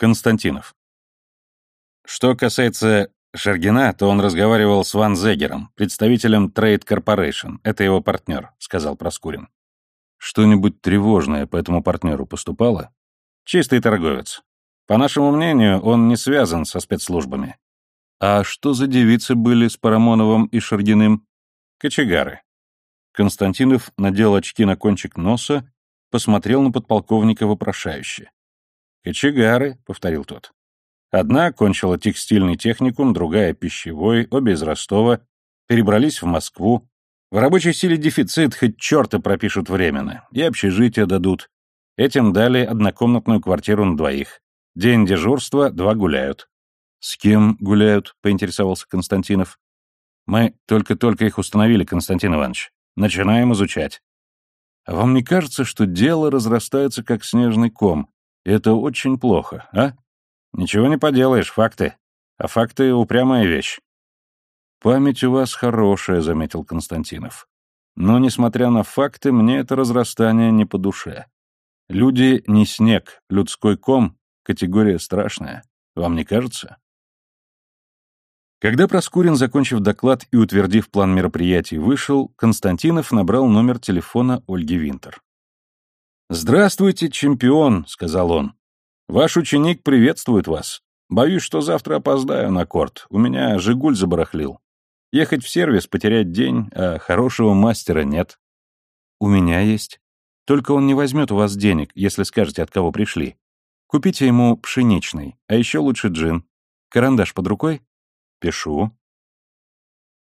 Константинов. Что касается Шергина, то он разговаривал с Ван Зегером, представителем Trade Corporation. Это его партнер, сказал Проскурин. Что-нибудь тревожное по этому партнеру поступало? Чистый торговец. По нашему мнению, он не связан со спецслужбами. А что за девицы были с Парамоновым и Шергиным? Кочегары. Константинов надел очки на кончик носа, посмотрел на подполковника вопрошающе. «Кочегары», — повторил тот. Одна окончила текстильный техникум, другая — пищевой, обе из Ростова, перебрались в Москву. В рабочей силе дефицит, хоть черта пропишут временно, и общежитие дадут. Этим дали однокомнатную квартиру на двоих. День дежурства, два гуляют. «С кем гуляют?» — поинтересовался Константинов. «Мы только-только их установили, Константин Иванович. Начинаем изучать». «А вам не кажется, что дело разрастается, как снежный ком? Это очень плохо, а?» Ничего не поделаешь, факты. А факты — упрямая вещь. Память у вас хорошая, — заметил Константинов. Но, несмотря на факты, мне это разрастание не по душе. Люди не снег, людской ком — категория страшная. Вам не кажется? Когда Проскурин, закончив доклад и утвердив план мероприятий, вышел, Константинов набрал номер телефона Ольги Винтер. «Здравствуйте, чемпион», — сказал он. Ваш ученик приветствует вас. Боюсь, что завтра опоздаю на корт. У меня «Жигуль» забарахлил. Ехать в сервис, потерять день, а хорошего мастера нет. У меня есть. Только он не возьмет у вас денег, если скажете, от кого пришли. Купите ему пшеничный, а еще лучше джин. Карандаш под рукой? Пишу.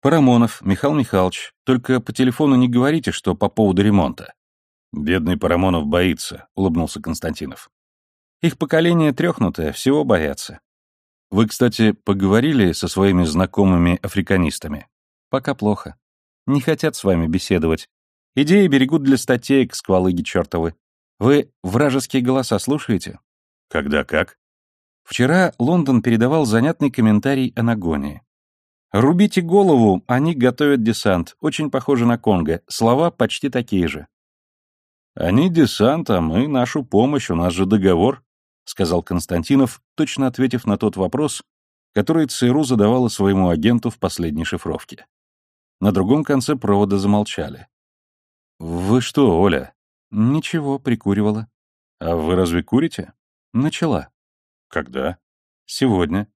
Парамонов, Михаил Михайлович, только по телефону не говорите, что по поводу ремонта. Бедный Парамонов боится, улыбнулся Константинов. Их поколение трехнутое, всего боятся. Вы, кстати, поговорили со своими знакомыми африканистами? Пока плохо. Не хотят с вами беседовать. Идеи берегут для статей, сквалыги чертовы. Вы вражеские голоса слушаете? Когда как? Вчера Лондон передавал занятный комментарий о Нагоне. «Рубите голову, они готовят десант. Очень похоже на Конго. Слова почти такие же». «Они десант, а мы нашу помощь, у нас же договор», — сказал Константинов, точно ответив на тот вопрос, который ЦРУ задавала своему агенту в последней шифровке. На другом конце провода замолчали. «Вы что, Оля?» «Ничего, прикуривала». «А вы разве курите?» «Начала». «Когда?» «Сегодня».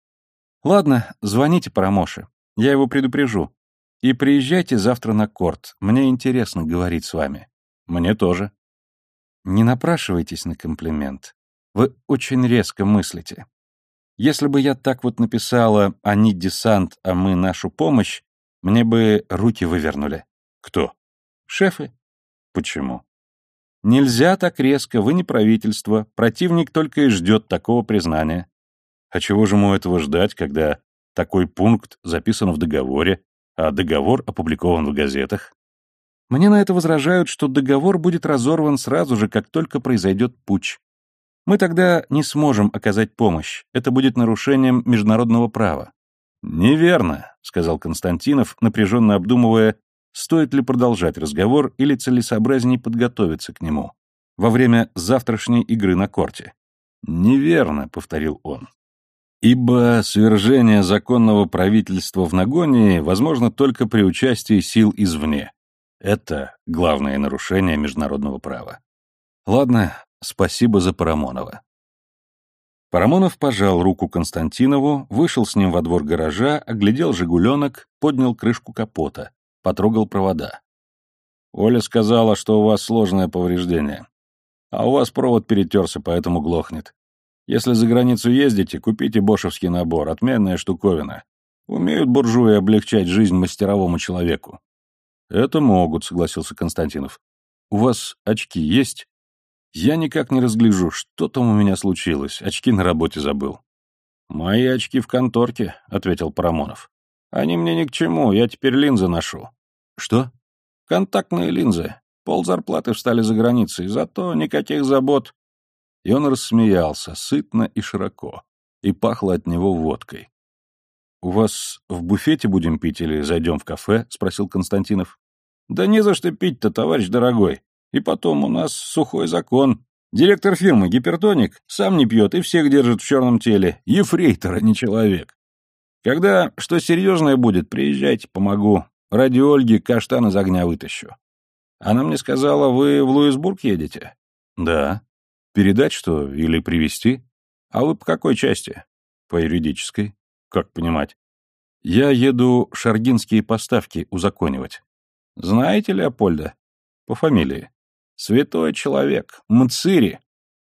«Ладно, звоните Парамоше. Я его предупрежу. И приезжайте завтра на корт. Мне интересно говорить с вами». «Мне тоже». «Не напрашивайтесь на комплимент. Вы очень резко мыслите. Если бы я так вот написала «они десант, а мы нашу помощь», мне бы руки вывернули. Кто? Шефы. Почему? Нельзя так резко, вы не правительство, противник только и ждет такого признания. А чего же ему этого ждать, когда такой пункт записан в договоре, а договор опубликован в газетах? Мне на это возражают, что договор будет разорван сразу же, как только произойдет путч. Мы тогда не сможем оказать помощь. Это будет нарушением международного права. Неверно, сказал Константинов, напряженно обдумывая, стоит ли продолжать разговор или целесообразнее подготовиться к нему во время завтрашней игры на корте. Неверно, повторил он. Ибо свержение законного правительства в Нагонии возможно только при участии сил извне. Это главное нарушение международного права. Ладно, Спасибо за Парамонова. Парамонов пожал руку Константинову, вышел с ним во двор гаража, оглядел «Жигуленок», поднял крышку капота, потрогал провода. «Оля сказала, что у вас сложное повреждение. А у вас провод перетерся, поэтому глохнет. Если за границу ездите, купите бошевский набор, отменная штуковина. Умеют буржуи облегчать жизнь мастеровому человеку». «Это могут», — согласился Константинов. «У вас очки есть?» Я никак не разгляжу, что там у меня случилось. Очки на работе забыл. «Мои очки в конторке», — ответил Парамонов. «Они мне ни к чему, я теперь линзы ношу». «Что?» «Контактные линзы. Пол зарплаты встали за границей, зато никаких забот». И он рассмеялся, сытно и широко, и пахло от него водкой. «У вас в буфете будем пить или зайдем в кафе?» — спросил Константинов. «Да не за что пить-то, товарищ дорогой. И потом у нас сухой закон. Директор фирмы «Гипертоник» сам не пьет и всех держит в черном теле. Ефрейтор, а не человек. Когда что серьезное будет, приезжайте, помогу. Ради Ольги каштан из огня вытащу. Она мне сказала, вы в Луисбург едете? Да. Передать что или привезти? А вы по какой части? По юридической. Как понимать? Я еду шаргинские поставки узаконивать. Знаете Леопольда? По фамилии. Святой человек. Мцири.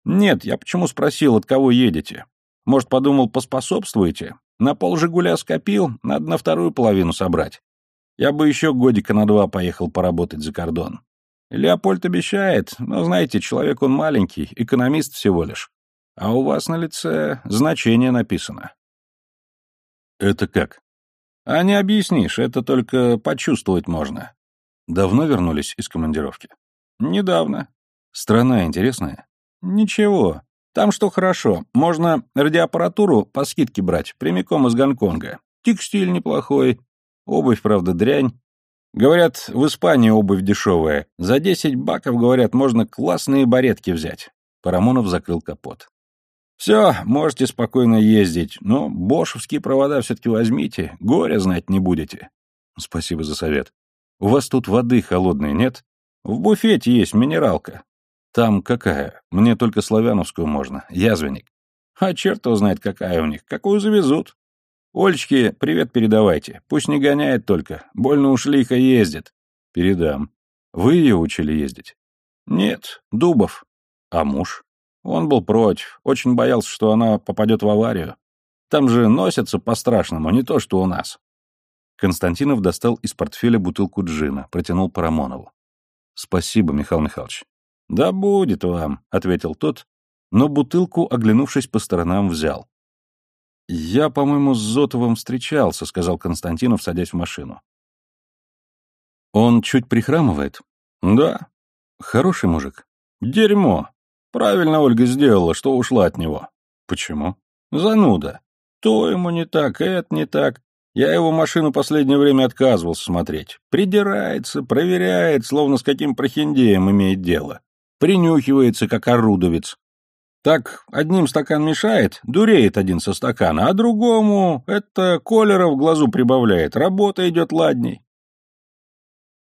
Нет, я почему спросил, от кого едете? Может, подумал, поспособствуете? На пол «Жигуля» скопил, надо на вторую половину собрать. Я бы еще годика на два поехал поработать за кордон. Леопольд обещает, но, знаете, человек он маленький, экономист всего лишь. А у вас на лице значение написано. Это как? А не объяснишь, это только почувствовать можно. Давно вернулись из командировки? Недавно. Страна интересная? Ничего. Там что хорошо, можно радиоаппаратуру по скидке брать, прямиком из Гонконга. Текстиль неплохой, обувь, правда, дрянь. Говорят, в Испании обувь дешевая. За 10 баков, говорят, можно классные баретки взять. Парамонов закрыл капот. Все, можете спокойно ездить, но бошевские провода все-таки возьмите, горя знать не будете. Спасибо за совет. У вас тут воды холодной нет? В буфете есть минералка. Там какая? Мне только славяновскую можно. Язвенник. А черт его знает, какая у них. Какую завезут. Ольчке привет передавайте. Пусть не гоняет только. Больно уж лихо ездит. Передам. Вы ее учили ездить? Нет, Дубов. А муж? Он был против. Очень боялся, что она попадет в аварию. Там же носятся по-страшному, не то что у нас. Константинов достал из портфеля бутылку джина, протянул Парамонову. «Спасибо, Михаил Михайлович. «Да будет вам», — ответил тот, но бутылку, оглянувшись по сторонам, взял. «Я, по-моему, с Зотовым встречался», — сказал Константинов, садясь в машину. «Он чуть прихрамывает?» «Да». «Хороший мужик?» «Дерьмо. Правильно Ольга сделала, что ушла от него». «Почему?» «Зануда. То ему не так, это не так. Я его машину последнее время отказывался смотреть. Придирается, проверяет, словно с каким прохиндеем имеет дело принюхивается, как орудовец. Так одним стакан мешает, дуреет один со стакана, а другому это колера в глазу прибавляет, работа идет ладней.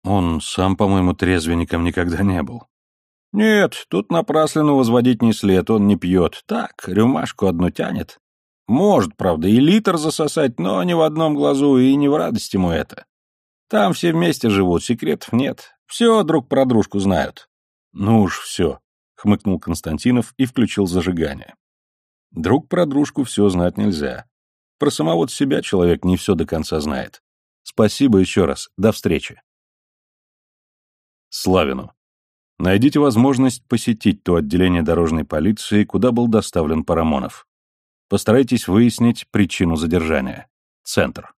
Он сам, по-моему, трезвенником никогда не был. Нет, тут напрасленно возводить не след, он не пьет. Так, рюмашку одну тянет. Может, правда, и литр засосать, но не в одном глазу и не в радость ему это. Там все вместе живут, секретов нет. Все друг про дружку знают. «Ну уж все», — хмыкнул Константинов и включил зажигание. Друг про дружку все знать нельзя. Про самого себя человек не все до конца знает. Спасибо еще раз. До встречи. Славину. Найдите возможность посетить то отделение дорожной полиции, куда был доставлен Парамонов. Постарайтесь выяснить причину задержания. Центр.